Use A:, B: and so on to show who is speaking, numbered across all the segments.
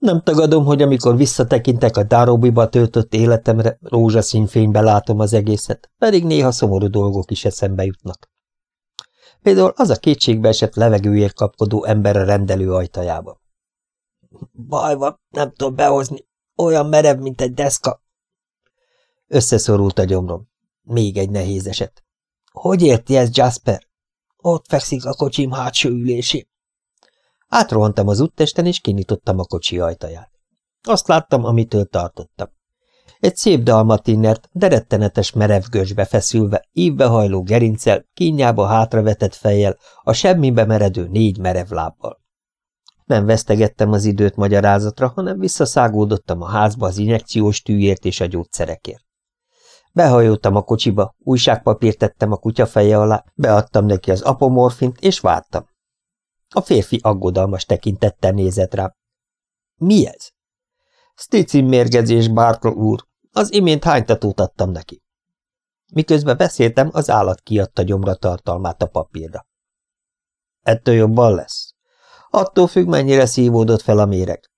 A: Nem tagadom, hogy amikor visszatekintek a Darobiba töltött életemre, rózsaszín fénybe látom az egészet, pedig néha szomorú dolgok is eszembe jutnak. Például az a kétségbe esett levegőért kapkodó ember a rendelő ajtajába. Baj van, nem tudom behozni. Olyan merev, mint egy deszka. Összeszorult a gyomrom. Még egy nehéz eset. Hogy érti ez, Jasper? Ott fekszik a kocsim hátsó ülésén. Átrohantam az úttesten, és kinyitottam a kocsi ajtaját. Azt láttam, amitől tartottam. Egy szép dalmatinnert, de rettenetes merev görcsbe feszülve, ívbe hajló gerincel, kínjába hátravetett fejjel, a semmibe meredő négy merev lábbal. Nem vesztegettem az időt magyarázatra, hanem visszaszágódottam a házba az injekciós tűért és a gyógyszerekért. Behajoltam a kocsiba, újságpapírt tettem a kutya feje alá, beadtam neki az apomorfint, és vártam. A férfi aggodalmas tekintettel nézett rám. Mi ez? Sticin mérgezés, Bartol úr. Az imént hánytatót adtam neki. Miközben beszéltem, az állat kiadta gyomra tartalmát a papírra. Ettől jobban lesz. Attól függ, mennyire szívódott fel a méreg.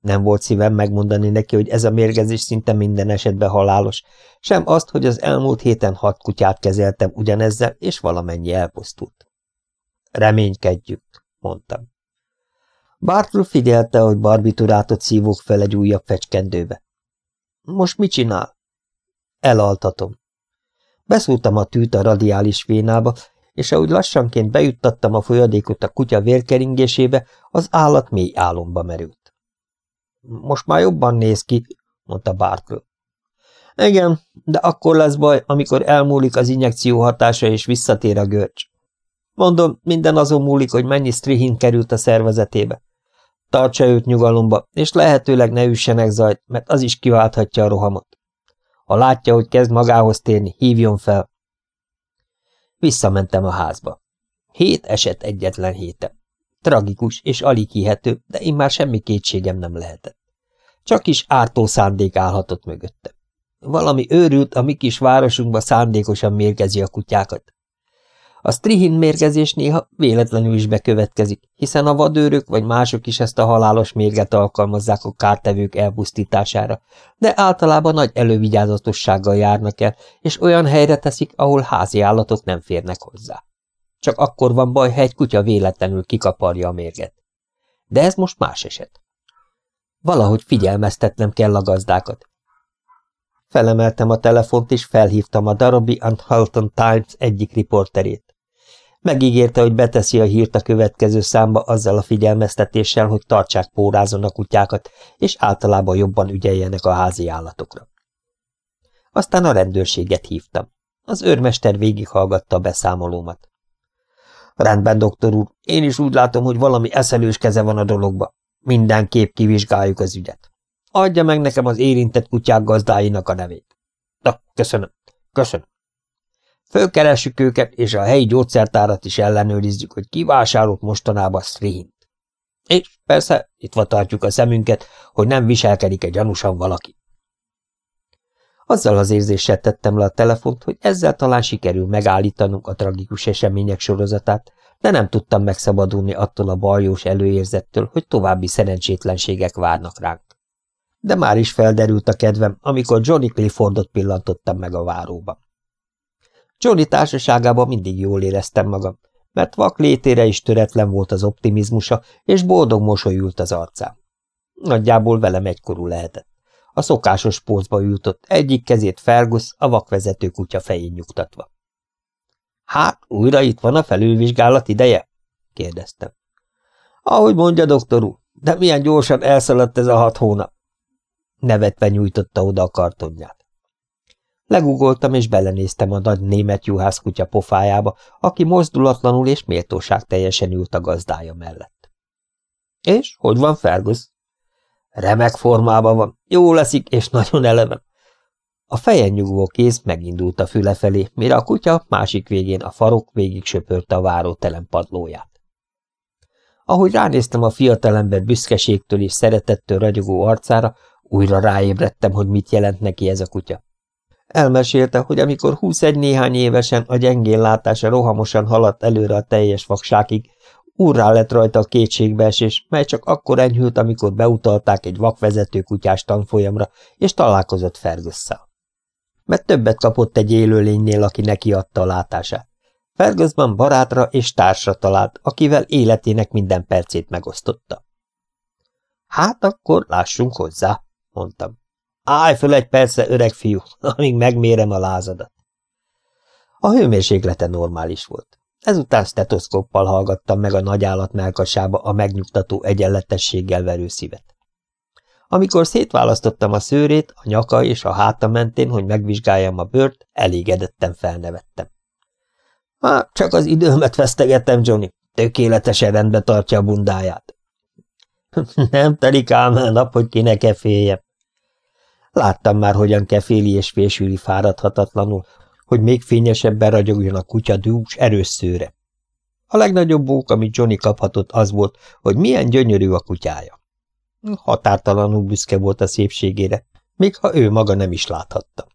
A: Nem volt szívem megmondani neki, hogy ez a mérgezés szinte minden esetben halálos, sem azt, hogy az elmúlt héten hat kutyát kezeltem ugyanezzel, és valamennyi elpusztult. Reménykedjük, mondtam. Bartl figyelte, hogy barbiturátot szívok fel egy újabb fecskendőbe. Most mit csinál? Elaltatom. Beszúrtam a tűt a radiális vénába, és ahogy lassanként bejuttattam a folyadékot a kutya vérkeringésébe, az állat mély álomba merült. Most már jobban néz ki, mondta Bartl. Igen, de akkor lesz baj, amikor elmúlik az injekció hatása és visszatér a görcs. Mondom, minden azon múlik, hogy mennyi strihin került a szervezetébe. Tartsa őt nyugalomba, és lehetőleg ne üssenek zajt, mert az is kiválthatja a rohamot. Ha látja, hogy kezd magához térni, hívjon fel. Visszamentem a házba. Hét eset egyetlen héten. Tragikus és alig hihető, de immár semmi kétségem nem lehetett. Csak is ártó szándék állhatott mögötte. Valami őrült a mi kis városunkba szándékosan mérgezi a kutyákat. A strihin mérgezés néha véletlenül is bekövetkezik, hiszen a vadőrök vagy mások is ezt a halálos mérget alkalmazzák a kártevők elpusztítására, de általában nagy elővigyázatossággal járnak el, és olyan helyre teszik, ahol házi állatok nem férnek hozzá. Csak akkor van baj, ha egy kutya véletlenül kikaparja a mérget. De ez most más eset. Valahogy figyelmeztetnem kell a gazdákat. Felemeltem a telefont, és felhívtam a Darabie and Halton Times egyik riporterét. Megígérte, hogy beteszi a hírt a következő számba azzal a figyelmeztetéssel, hogy tartsák pórázon a kutyákat, és általában jobban ügyeljenek a házi állatokra. Aztán a rendőrséget hívtam. Az őrmester végighallgatta a beszámolómat. Rendben, doktor úr, én is úgy látom, hogy valami eszelős keze van a dologba. Mindenképp kivizsgáljuk az ügyet. Adja meg nekem az érintett kutyák gazdáinak a nevét. Na, köszönöm, köszönöm. Fölkeressük őket, és a helyi gyógyszertárat is ellenőrizzük, hogy ki vásárolt mostanában strihint. És persze, itt tartjuk a szemünket, hogy nem viselkedik egy gyanúsan valaki. Azzal az érzéssel tettem le a telefont, hogy ezzel talán sikerül megállítanunk a tragikus események sorozatát, de nem tudtam megszabadulni attól a baljós előérzettől, hogy további szerencsétlenségek várnak ránk. De már is felderült a kedvem, amikor Johnny Cliffordot pillantottam meg a váróban. Johnny társaságában mindig jól éreztem magam, mert vak létére is töretlen volt az optimizmusa, és boldog mosolyult az arcám. Nagyjából velem egykorú lehetett. A szokásos pózba ültött, egyik kezét Fergus, a vakvezető kutya fején nyugtatva. – Hát, újra itt van a felülvizsgálat ideje? – kérdeztem. – Ahogy mondja, doktor úr, de milyen gyorsan elszaladt ez a hat hónap? Nevetve nyújtotta oda a kartonját. Legugoltam és belenéztem a nagy német juhász kutya pofájába, aki mozdulatlanul és méltóság teljesen ült a gazdája mellett. És hogy van Fergus? Remek formában van, jó leszik és nagyon eleven. A fejen nyugvó kéz megindult a füle felé, mire a kutya másik végén a farok végig söpörte a várótelem padlóját. Ahogy ránéztem a fiatalember büszkeségtől és szeretettől ragyogó arcára, újra ráébredtem, hogy mit jelent neki ez a kutya. Elmesélte, hogy amikor 21 néhány évesen a gyengén látása rohamosan haladt előre a teljes vakságig, Úrrá lett rajta a kétségbeesés, mely csak akkor enyhült, amikor beutalták egy vakvezető kutyás tanfolyamra, és találkozott Fergusszal. Mert többet kapott egy élőlénynél, aki neki adta a látását. Ferguson barátra és társra talált, akivel életének minden percét megosztotta. Hát akkor lássunk hozzá, mondtam. Állj föl egy persze, öreg fiú, amíg megmérem a lázadat. A hőmérséklete normális volt. Ezután stetoszkóppal hallgattam meg a nagy állat melkasába a megnyugtató egyenletességgel verő szívet. Amikor szétválasztottam a szőrét, a nyaka és a háta mentén, hogy megvizsgáljam a bőrt, elégedetten felnevettem. Hát, csak az időmet vesztegettem, Johnny. Tökéletesen rendbe tartja a bundáját. Nem telik ám el nap, hogy kinek -e féljem. Láttam már, hogyan keféli és fésüli fáradhatatlanul, hogy még fényesebben ragyogjon a kutya dús, erős. A legnagyobb bók, amit Johnny kaphatott, az volt, hogy milyen gyönyörű a kutyája. Határtalanul büszke volt a szépségére, még ha ő maga nem is láthatta.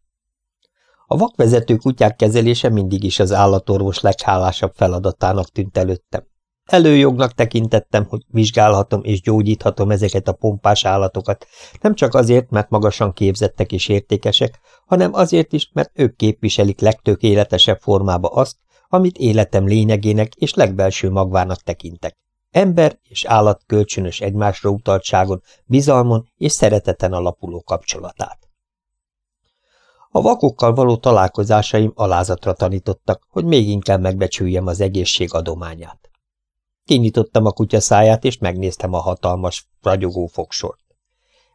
A: A vakvezető kutyák kezelése mindig is az állatorvos leghálásabb feladatának tűnt előttem. Előjognak tekintettem, hogy vizsgálhatom és gyógyíthatom ezeket a pompás állatokat, nem csak azért, mert magasan képzettek és értékesek, hanem azért is, mert ők képviselik legtökéletesebb formába azt, amit életem lényegének és legbelső magvának tekintek. Ember és állat kölcsönös egymásra utaltságon, bizalmon és szereteten alapuló kapcsolatát. A vakokkal való találkozásaim alázatra tanítottak, hogy még inkább megbecsüljem az egészség adományát. Kinyitottam a kutya száját, és megnéztem a hatalmas, ragyogó fogsort.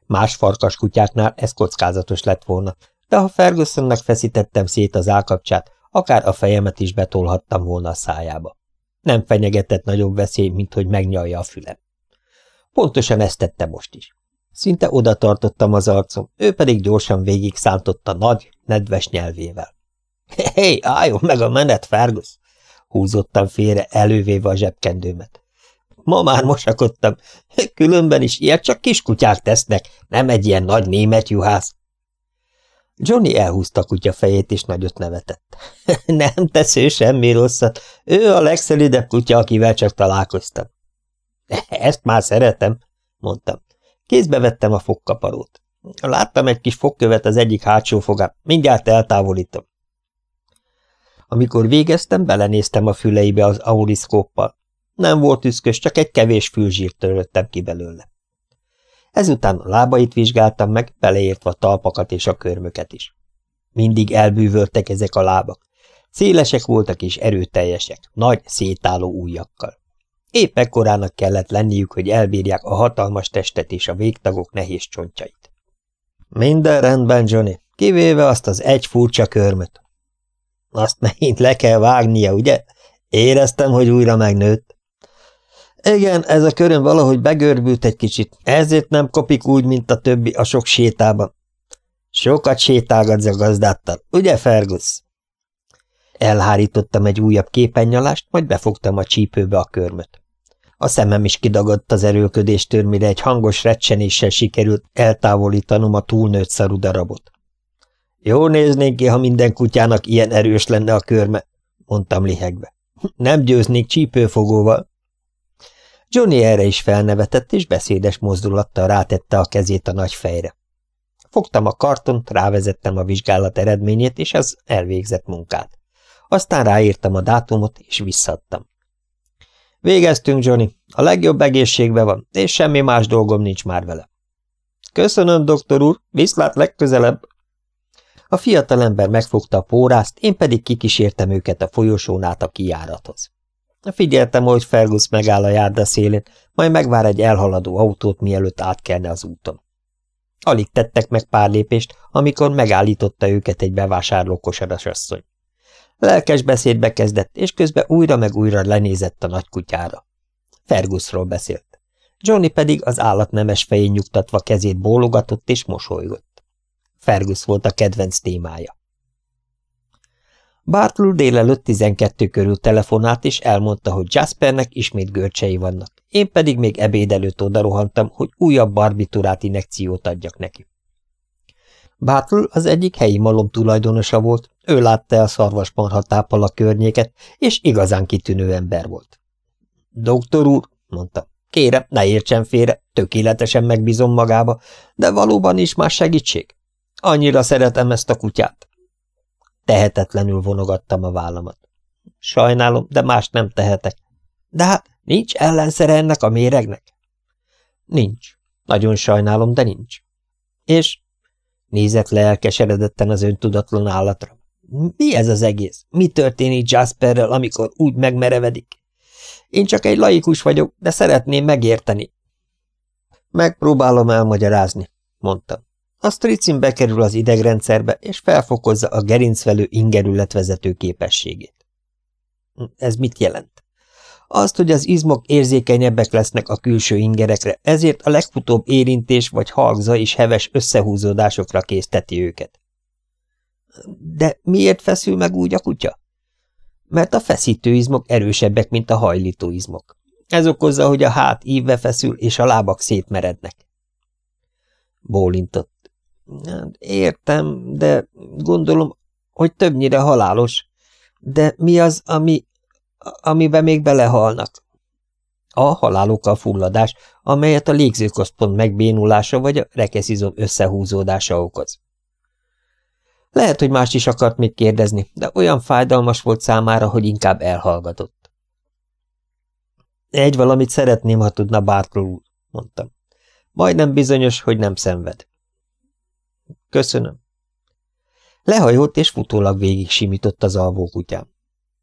A: Más farkas kutyáknál ez kockázatos lett volna, de ha Fergusonnak feszítettem szét az állkapcsát, akár a fejemet is betolhattam volna a szájába. Nem fenyegetett nagyobb veszély, mint hogy megnyalja a fülem. Pontosan ezt tette most is. Szinte oda tartottam az arcom, ő pedig gyorsan végig szántotta nagy, nedves nyelvével. Hé, hey, álljon meg a menet, Fergus! Húzottam félre, elővéve a zsebkendőmet. Ma már mosakodtam, különben is ilyet csak kiskutyák tesznek, nem egy ilyen nagy német juhász. Johnny elhúzta kutya fejét, és nagyot nevetett. nem tesz ő semmi rosszat, ő a legszelidebb kutya, akivel csak találkoztam. Ezt már szeretem, mondtam. Kézbe vettem a fogkaparót. Láttam egy kis fogkövet az egyik hátsó fogán, mindjárt eltávolítom. Amikor végeztem, belenéztem a füleibe az auriszkóppal. Nem volt üszkös, csak egy kevés fülzsírt töröttem ki belőle. Ezután a lábait vizsgáltam meg, beleértve a talpakat és a körmöket is. Mindig elbűvöltek ezek a lábak. Szélesek voltak és erőteljesek, nagy, szétálló ujjakkal. Épp ekkorának kellett lenniük, hogy elbírják a hatalmas testet és a végtagok nehéz csontjait. Minden rendben, Johnny, kivéve azt az egy furcsa körmöt. Azt megint le kell vágnia, ugye? Éreztem, hogy újra megnőtt. Igen, ez a köröm valahogy begörbült egy kicsit, ezért nem kopik úgy, mint a többi a sok sétában. Sokat sétálgatsz a gazdáttal, ugye, Fergus? Elhárítottam egy újabb képenyalást, majd befogtam a csípőbe a körmöt. A szemem is kidagadt az erőlködéstől, mire egy hangos recsenéssel sikerült eltávolítanom a túlnőtt szarú darabot. Jó néznék ki, ha minden kutyának ilyen erős lenne a körme, mondtam lihegve. Nem győznék csípőfogóval. Johnny erre is felnevetett, és beszédes mozdulattal rátette a kezét a nagy fejre. Fogtam a kartont, rávezettem a vizsgálat eredményét, és az elvégzett munkát. Aztán ráírtam a dátumot, és visszadtam. Végeztünk, Johnny. A legjobb egészségben van, és semmi más dolgom nincs már vele. Köszönöm, doktor úr, viszlát legközelebb. A fiatalember megfogta a pórázt, én pedig kikísértem őket a folyosón át a kijárathoz. Figyeltem, hogy Fergus megáll a járda szélén, majd megvár egy elhaladó autót, mielőtt átkelne az úton. Alig tettek meg pár lépést, amikor megállította őket egy bevásárló kosaras asszony. Lelkes beszédbe kezdett, és közben újra meg újra lenézett a nagykutyára. Fergusról beszélt. Johnny pedig az állat nemes fején nyugtatva kezét bólogatott és mosolygott. Fergus volt a kedvenc témája. Bartlul délelőtt 12 körül telefonált, és elmondta, hogy Jaspernek ismét görcsei vannak. Én pedig még ebéd előtt odarohantam, hogy újabb barbiturát inekciót adjak neki. Bartl az egyik helyi malom tulajdonosa volt, ő látta el szarvasmarha tápal a környéket, és igazán kitűnő ember volt. Doktor úr, mondta, kérem, ne értsen félre, tökéletesen megbízom magába, de valóban is más segítség. Annyira szeretem ezt a kutyát. Tehetetlenül vonogattam a vállamat. Sajnálom, de mást nem tehetek. De hát nincs ellenszere ennek a méregnek? Nincs. Nagyon sajnálom, de nincs. És nézett le elkeseredetten az öntudatlan állatra. Mi ez az egész? Mi történik Jasperrel, amikor úgy megmerevedik? Én csak egy laikus vagyok, de szeretném megérteni. Megpróbálom elmagyarázni, mondtam. A stricin bekerül az idegrendszerbe, és felfokozza a gerincvelő ingerületvezető képességét. Ez mit jelent? Azt, hogy az izmok érzékenyebbek lesznek a külső ingerekre, ezért a legfutóbb érintés vagy halgza és heves összehúzódásokra készteti őket. De miért feszül meg úgy a kutya? Mert a feszítőizmok erősebbek, mint a hajlítóizmok. Ez okozza, hogy a hát ívve feszül, és a lábak szétmerednek. Bólintott. Hát, értem, de gondolom, hogy többnyire halálos. De mi az, ami, amiben még belehalnak? A halálokkal fulladás, amelyet a légzőközpont megbénulása vagy a rekeszizom összehúzódása okoz. Lehet, hogy más is akart még kérdezni, de olyan fájdalmas volt számára, hogy inkább elhallgatott. Egy valamit szeretném, ha tudna Bartol úr, mondtam. Majdnem bizonyos, hogy nem szenved. Köszönöm. Lehajolt és futólag végig simított az alvókutyám.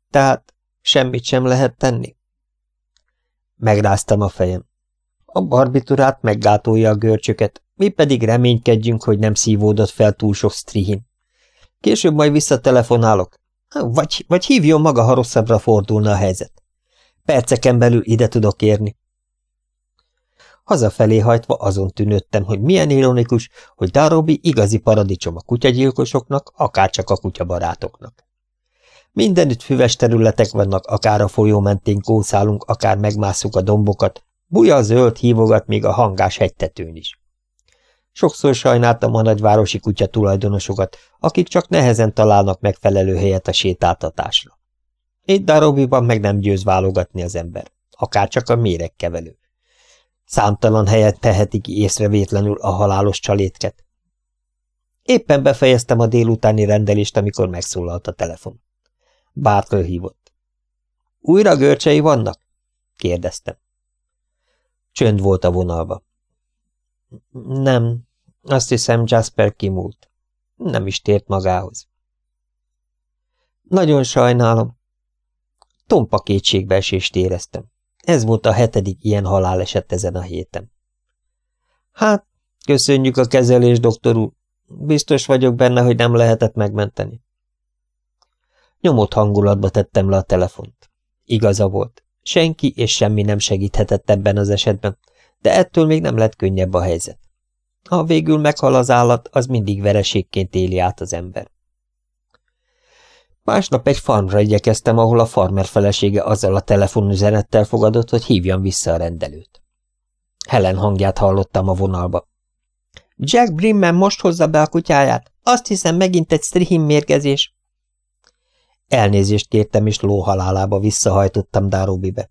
A: Tehát semmit sem lehet tenni? Megráztam a fejem. A barbiturát meggátolja a görcsöket, mi pedig reménykedjünk, hogy nem szívódott fel túl sok strihin. Később majd visszatelefonálok. Vagy, vagy hívjon maga, ha rosszabbra fordulna a helyzet. Perceken belül ide tudok érni. Hazafelé hajtva azon tűnődtem, hogy milyen ironikus, hogy Darobi igazi paradicsom a kutyagyilkosoknak, akár csak a kutyabarátoknak. Mindenütt füves területek vannak, akár a folyó mentén kószálunk, akár megmásszuk a dombokat, buja zöld hívogat még a hangás hegytetőn is. Sokszor sajnáltam a nagyvárosi kutya tulajdonosokat, akik csak nehezen találnak megfelelő helyet a sétáltatásra. Itt Darobiban meg nem győz válogatni az ember, akár csak a méregkevelő. Számtalan helyet teheti ki észrevétlenül a halálos csalétket. Éppen befejeztem a délutáni rendelést, amikor megszólalt a telefon. Bartl hívott. Újra görcsei vannak? kérdeztem. Csönd volt a vonalba. Nem, azt hiszem Jasper kimúlt. Nem is tért magához. Nagyon sajnálom. Tompa kétségbeesést éreztem. Ez volt a hetedik ilyen haláleset ezen a héten. Hát, köszönjük a kezelés, doktor úr. Biztos vagyok benne, hogy nem lehetett megmenteni. Nyomott hangulatba tettem le a telefont. Igaza volt. Senki és semmi nem segíthetett ebben az esetben, de ettől még nem lett könnyebb a helyzet. Ha végül meghal az állat, az mindig vereségként éli át az ember. Másnap egy farmra igyekeztem, ahol a farmer felesége azzal a telefonüzenettel fogadott, hogy hívjam vissza a rendelőt. Helen hangját hallottam a vonalba. Jack Brimman most hozza be a kutyáját. Azt hiszem, megint egy strihin mérgezés. Elnézést kértem, és lóhalálába visszahajtottam Darobibe.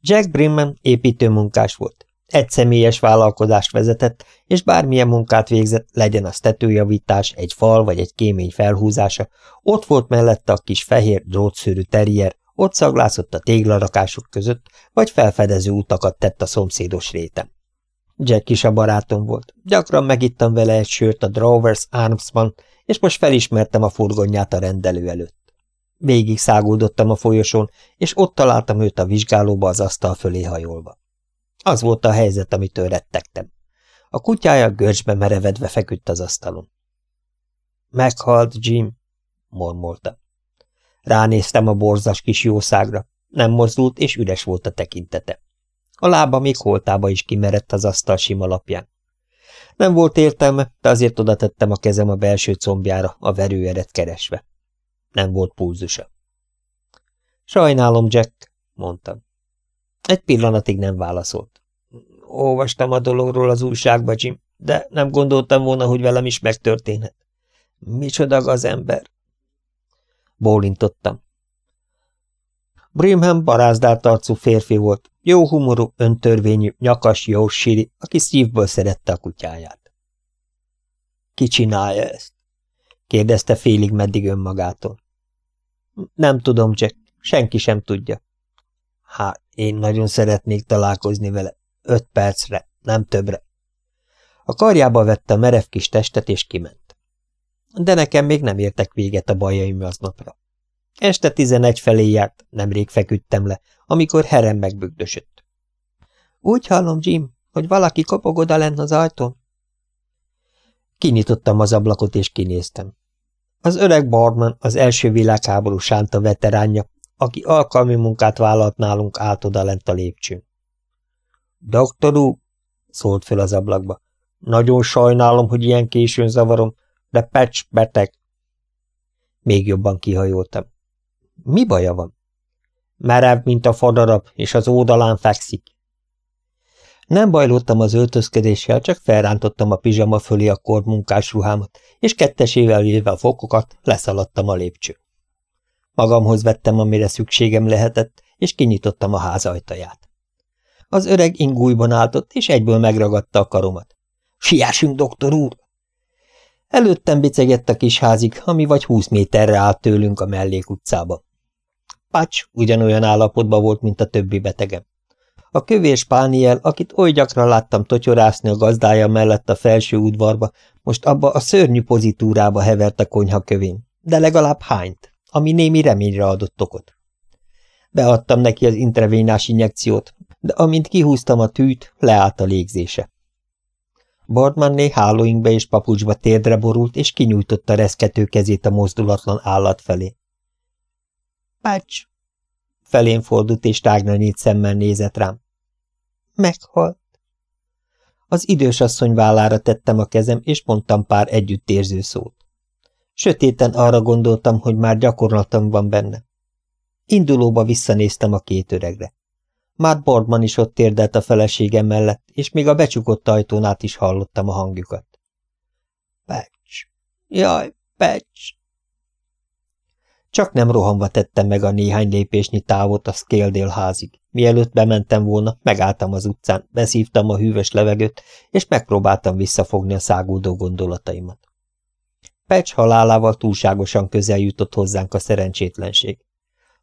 A: Jack Brimman építőmunkás volt. Egy személyes vállalkozást vezetett, és bármilyen munkát végzett, legyen az tetőjavítás, egy fal vagy egy kémény felhúzása, ott volt mellette a kis fehér, drótszőrű terrier, ott szaglászott a téglarakások között, vagy felfedező utakat tett a szomszédos rétem. Jack is a barátom volt. Gyakran megittam vele egy sört a Drovers Armsban, és most felismertem a furgonját a rendelő előtt. Végig száguldottam a folyosón, és ott találtam őt a vizsgálóba az asztal fölé hajolva. Az volt a helyzet, amitől rettegtem. A kutyája görcsbe merevedve feküdt az asztalon. Meghalt Jim, mormolta. Ránéztem a borzas kis jószágra. Nem mozdult, és üres volt a tekintete. A lába még holtába is kimerett az asztal sima lapján. Nem volt értelme, de azért oda tettem a kezem a belső combjára, a verőeret keresve. Nem volt pulzusa. Sajnálom, Jack, mondtam. Egy pillanatig nem válaszolt. Olvastam a dologról az újságba, Jim, de nem gondoltam volna, hogy velem is megtörténhet. Micsoda az ember? Bólintottam. Brimham barázdált arcú férfi volt, jó humorú, öntörvényű, nyakas, jó síri, aki szívből szerette a kutyáját. Ki csinálja ezt? kérdezte félig meddig önmagától. Nem tudom, Jack, senki sem tudja. Hát, én nagyon szeretnék találkozni vele. Öt percre, nem többre. A karjába vette a merev kis testet, és kiment. De nekem még nem értek véget a bajaim aznapra. Este tizenegy felé járt, nemrég feküdtem le, amikor herem megbügdösött. Úgy hallom, Jim, hogy valaki kopog oda lent az ajtón? Kinyitottam az ablakot, és kinéztem. Az öreg Barman, az első világháború sánta veteránja, aki alkalmi munkát vállalt nálunk, állt oda lent a lépcsőn. Doktor úr, szólt föl az ablakba, nagyon sajnálom, hogy ilyen későn zavarom, de Patch beteg. Még jobban kihajoltam. Mi baja van? Merev, mint a fadarab, és az ódalán fekszik. Nem bajlottam az öltözkedéssel, csak felrántottam a pizsama fölé a kordmunkás ruhámat, és kettesével véve a fokokat leszaladtam a lépcső. Magamhoz vettem, amire szükségem lehetett, és kinyitottam a ház ajtaját. Az öreg ingújban álltott, és egyből megragadta a karomat. – Siessünk, doktor úr! Előttem bicegett a kis házig, ami vagy húsz méterre állt tőlünk a mellék utcába. Pacs ugyanolyan állapotban volt, mint a többi betegem. A kövér spániel, akit oly gyakran láttam totyorászni a gazdája mellett a felső udvarba, most abba a szörnyű pozitúrába hevert a konyha kövén, de legalább hányt, ami némi reményre adott okot. Beadtam neki az intravénás injekciót, de amint kihúztam a tűt, leállt a légzése. Bardmanné hálóinkbe és papucsba térdre borult, és kinyújtotta reszkető kezét a mozdulatlan állat felé. Pács! Felén fordult, és tágnanyít szemmel nézett rám. Meghalt. Az idős asszony vállára tettem a kezem, és mondtam pár együttérző szót. Sötéten arra gondoltam, hogy már gyakorlatom van benne. Indulóba visszanéztem a két öregre. Már Bordman is ott térdelt a feleségem mellett, és még a becsukott ajtón át is hallottam a hangjukat. Pecs! Jaj, Pecs! Csak nem rohanva tettem meg a néhány lépésnyi távot a Scaledale házig. Mielőtt bementem volna, megálltam az utcán, beszívtam a hűvös levegőt, és megpróbáltam visszafogni a száguldó gondolataimat. Pecs halálával túlságosan közel jutott hozzánk a szerencsétlenség.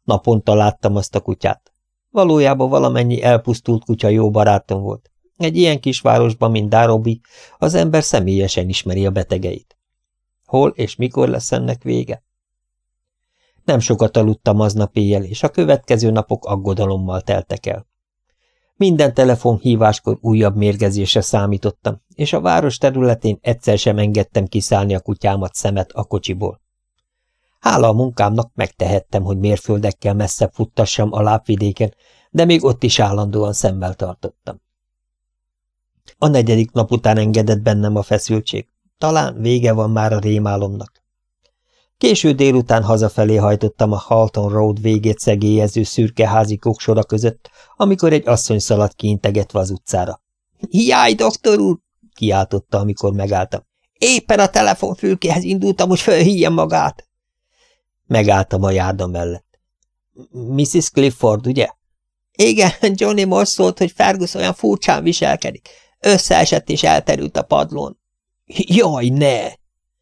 A: Naponta láttam azt a kutyát. Valójában valamennyi elpusztult kutya jó barátom volt. Egy ilyen kisvárosban, mint Darobi, az ember személyesen ismeri a betegeit. Hol és mikor lesz ennek vége? Nem sokat aludtam aznap éjjel, és a következő napok aggodalommal teltek el. Minden telefonhíváskor újabb mérgezésre számítottam, és a város területén egyszer sem engedtem kiszállni a kutyámat szemet a kocsiból. Hála a munkámnak megtehettem, hogy mérföldekkel messzebb futtassam a lábvidéken, de még ott is állandóan szemmel tartottam. A negyedik nap után engedett bennem a feszültség. Talán vége van már a rémálomnak. Késő délután hazafelé hajtottam a Halton Road végét szegélyező szürke házi koksora között, amikor egy asszony szaladt kiintegetve az utcára. – Jaj, doktor úr! – kiáltotta, amikor megálltam. – Éppen a telefonfülkéhez indultam, hogy fölhíjem magát! Megálltam a járda mellett. – Mrs. Clifford, ugye? – Igen, Johnny most szólt, hogy Fergus olyan furcsán viselkedik. Összeesett és elterült a padlón. – Jaj, ne!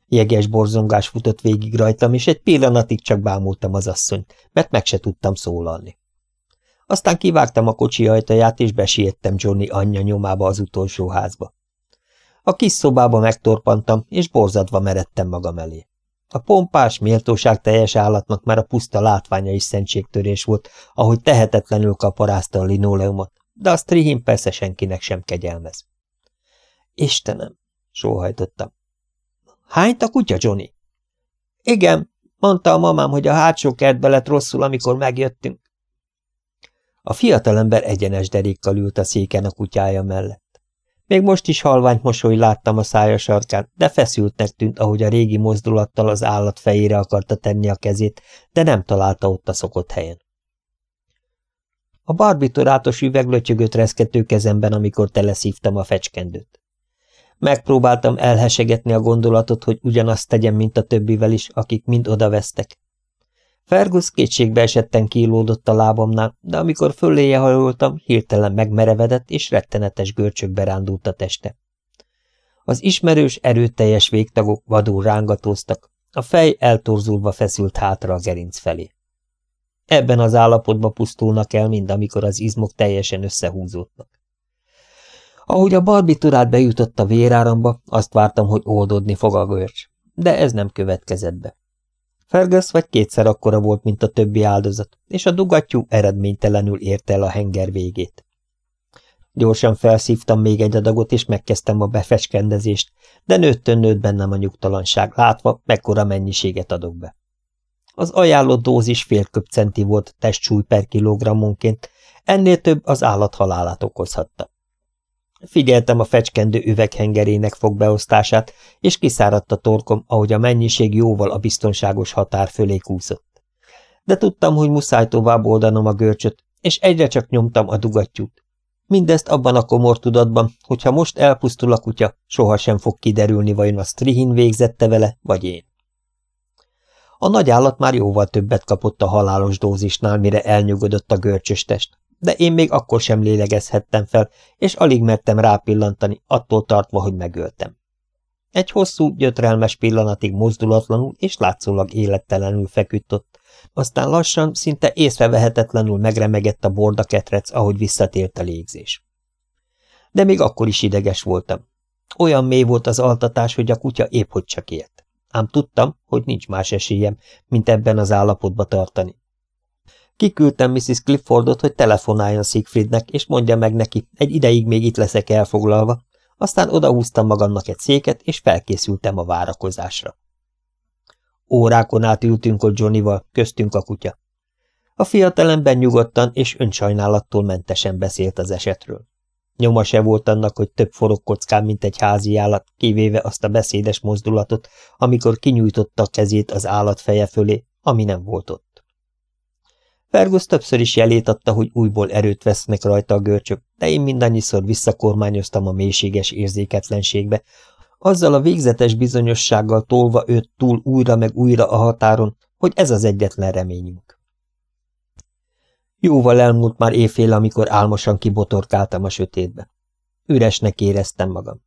A: Jeges borzongás futott végig rajtam, és egy pillanatig csak bámultam az asszonyt, mert meg se tudtam szólalni. Aztán kivágtam a kocsi ajtaját, és besiettem Johnny anyja nyomába az utolsó házba. A kis szobába megtorpantam, és borzadva meredtem magam elé. A pompás, méltóság teljes állatnak már a puszta látványa is szentségtörés volt, ahogy tehetetlenül kaparázta a linoleumot, de a strihin persze senkinek sem kegyelmez. Istenem, sóhajtottam, Hányt a kutya, Johnny? Igen, mondta a mamám, hogy a hátsó kertbe lett rosszul, amikor megjöttünk. A fiatalember egyenes derékkal ült a széken a kutyája mellett. Még most is halványt mosoly láttam a szája sarkán, de feszültnek tűnt, ahogy a régi mozdulattal az állat fejére akarta tenni a kezét, de nem találta ott a szokott helyen. A barbitorátos üveg lötyögött reszkető kezemben, amikor teleszívtam a fecskendőt. Megpróbáltam elhesegetni a gondolatot, hogy ugyanazt tegyem, mint a többivel is, akik mind odavesztek. Fergus kétségbe esetten kilódott a lábamnál, de amikor föléje hajoltam, hirtelen megmerevedett és rettenetes görcsökbe rándult a teste. Az ismerős, erőteljes végtagok vadul rángatóztak, a fej eltorzulva feszült hátra a gerinc felé. Ebben az állapotban pusztulnak el mind, amikor az izmok teljesen összehúzódnak. Ahogy a barbiturát bejutott a véráramba, azt vártam, hogy oldódni fog a görcs, de ez nem következett be. Fergus vagy kétszer akkora volt, mint a többi áldozat, és a dugattyú eredménytelenül érte el a henger végét. Gyorsan felszívtam még egy adagot, és megkezdtem a befeskendezést, de nőttön nőtt bennem a nyugtalanság, látva, mekkora mennyiséget adok be. Az ajánlott dózis fél köpcenti volt testsúly per kilogrammonként, ennél több az állat halálát okozhatta. Figyeltem a fecskendő üveghengerének fogbeosztását, és kiszáradt a torkom, ahogy a mennyiség jóval a biztonságos határ fölé kúszott. De tudtam, hogy muszáj tovább oldanom a görcsöt, és egyre csak nyomtam a dugattyút. Mindezt abban a komor tudatban, hogy ha most elpusztul a kutya, sohasem fog kiderülni, vajon a strihin végzette vele, vagy én. A nagy állat már jóval többet kapott a halálos dózisnál, mire elnyugodott a görcsös test de én még akkor sem lélegezhettem fel, és alig mertem rápillantani, attól tartva, hogy megöltem. Egy hosszú, gyötrelmes pillanatig mozdulatlanul és látszólag élettelenül feküdt ott, aztán lassan, szinte észrevehetetlenül megremegett a borda ketrec, ahogy visszatért a légzés. De még akkor is ideges voltam. Olyan mély volt az altatás, hogy a kutya épp hogy csak élt. Ám tudtam, hogy nincs más esélyem, mint ebben az állapotba tartani. Kiküldtem Mrs. Cliffordot, hogy telefonáljon Siegfriednek, és mondja meg neki, egy ideig még itt leszek elfoglalva, aztán odahúztam magamnak egy széket, és felkészültem a várakozásra. Órákon át ültünk ott Johnnyval, köztünk a kutya. A fiatalember nyugodtan és önsajnálattól mentesen beszélt az esetről. Nyoma se volt annak, hogy több forog kockán, mint egy házi állat, kivéve azt a beszédes mozdulatot, amikor kinyújtotta a kezét az állat feje fölé, ami nem volt ott. Fergus többször is jelét adta, hogy újból erőt vesznek rajta a görcsök, de én mindannyiszor visszakormányoztam a mélységes érzéketlenségbe, azzal a végzetes bizonyossággal tolva őt túl újra meg újra a határon, hogy ez az egyetlen reményünk. Jóval elmúlt már éjfél, amikor álmosan kibotorkáltam a sötétbe. Üresnek éreztem magam.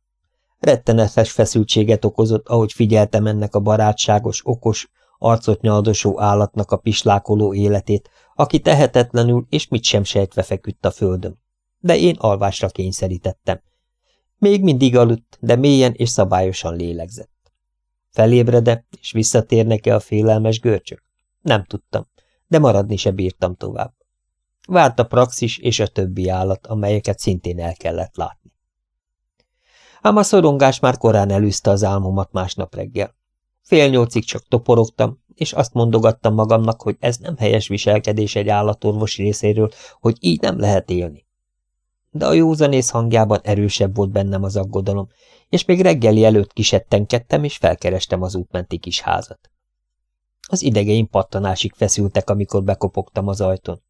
A: Rettenetes feszültséget okozott, ahogy figyeltem ennek a barátságos, okos, arcot nyaldosó állatnak a pislákoló életét, aki tehetetlenül és mit sem sejtve feküdt a földön. De én alvásra kényszerítettem. Még mindig aludt, de mélyen és szabályosan lélegzett. Felébrede, és visszatérnek-e a félelmes görcsök? Nem tudtam, de maradni se bírtam tovább. Várt a praxis és a többi állat, amelyeket szintén el kellett látni. Ám a szorongás már korán előzte az álmomat másnap reggel. Fél nyolcig csak toporogtam, és azt mondogattam magamnak, hogy ez nem helyes viselkedés egy állatorvos részéről, hogy így nem lehet élni. De a józanész hangjában erősebb volt bennem az aggodalom, és még reggeli előtt kisettenkedtem, és felkerestem az útmenti kis házat. Az idegeim pattanásig feszültek, amikor bekopogtam az ajtón.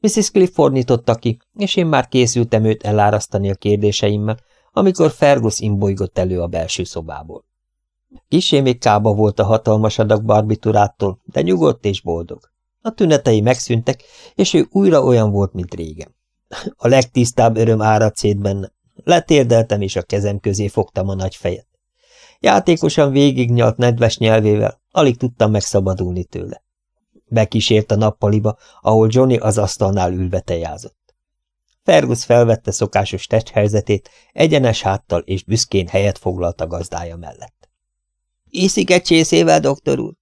A: Mrs. Clifford nyitotta ki, és én már készültem őt elárasztani a kérdéseimmel, amikor Fergus imbolygott elő a belső szobából. Kisé még kába volt a hatalmas adag barbiturától, de nyugodt és boldog. A tünetei megszűntek, és ő újra olyan volt, mint régen. A legtisztább öröm áradt szét benne. Letérdeltem, és a kezem közé fogtam a nagy fejet. Játékosan végignyalt nedves nyelvével, alig tudtam megszabadulni tőle. Bekísért a nappaliba, ahol Johnny az asztalnál ülve tejázott. Fergus felvette szokásos testhelyzetét, egyenes háttal és büszkén helyet foglalt a gazdája mellett. Iszik egy csészével, doktor úr?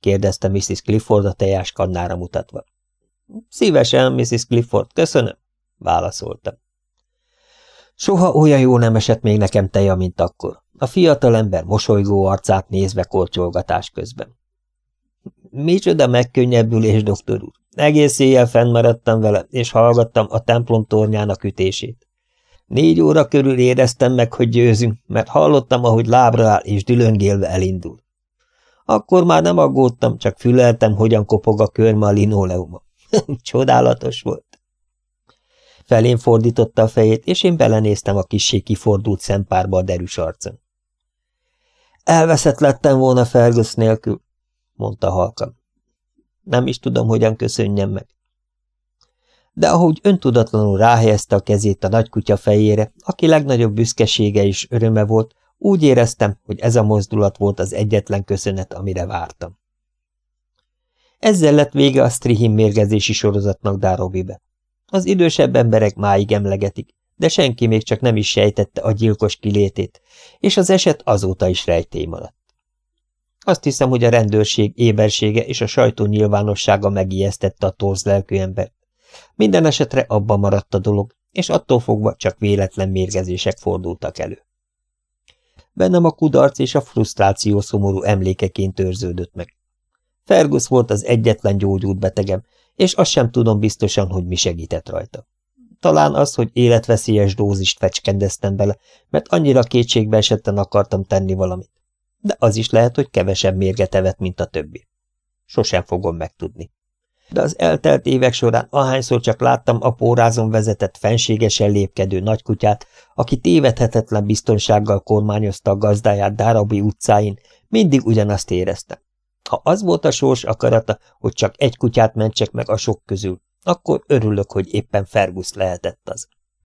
A: kérdezte Mrs. Clifford a tejás kannára mutatva. Szívesen, Mrs. Clifford, köszönöm, válaszoltam. Soha olyan jó nem esett még nekem teja, mint akkor. A fiatal ember mosolygó arcát nézve kortyolgatás közben. Micsoda megkönnyebbülés, doktor úr. Egész éjjel fennmaradtam vele, és hallgattam a templom tornyának ütését. Négy óra körül éreztem meg, hogy győzünk, mert hallottam, ahogy lábra áll és dülöngélve elindul. Akkor már nem aggódtam, csak füleltem, hogyan kopog a körme a linoleuma. Csodálatos volt. Felén fordította a fejét, és én belenéztem a kissé kifordult szempárba a derűs arcon. Elveszett lettem volna Fergus nélkül, mondta halkan. Nem is tudom, hogyan köszönjem meg. De ahogy öntudatlanul ráhelyezte a kezét a nagykutya fejére, aki legnagyobb büszkesége és öröme volt, úgy éreztem, hogy ez a mozdulat volt az egyetlen köszönet, amire vártam. Ezzel lett vége a Strihim mérgezési sorozatnak Dárobibe. Az idősebb emberek máig emlegetik, de senki még csak nem is sejtette a gyilkos kilétét, és az eset azóta is rejtély maradt. Azt hiszem, hogy a rendőrség ébersége és a sajtó nyilvánossága megijesztette a torz lelkű embert. Minden esetre abba maradt a dolog, és attól fogva csak véletlen mérgezések fordultak elő. Bennem a kudarc és a frusztráció szomorú emlékeként őrződött meg. Fergus volt az egyetlen gyógyult betegem, és azt sem tudom biztosan, hogy mi segített rajta. Talán az, hogy életveszélyes dózist fecskendeztem bele, mert annyira kétségbe esetten akartam tenni valamit. De az is lehet, hogy kevesebb mérget evett, mint a többi. Sosem fogom megtudni. De az eltelt évek során ahányszor csak láttam a pórázon vezetett fenségesen lépkedő nagykutyát, aki tévedhetetlen biztonsággal kormányozta a gazdáját Dárabi utcáin, mindig ugyanazt éreztem. Ha az volt a sors akarata, hogy csak egy kutyát mentsek meg a sok közül, akkor örülök, hogy éppen Fergus lehetett az.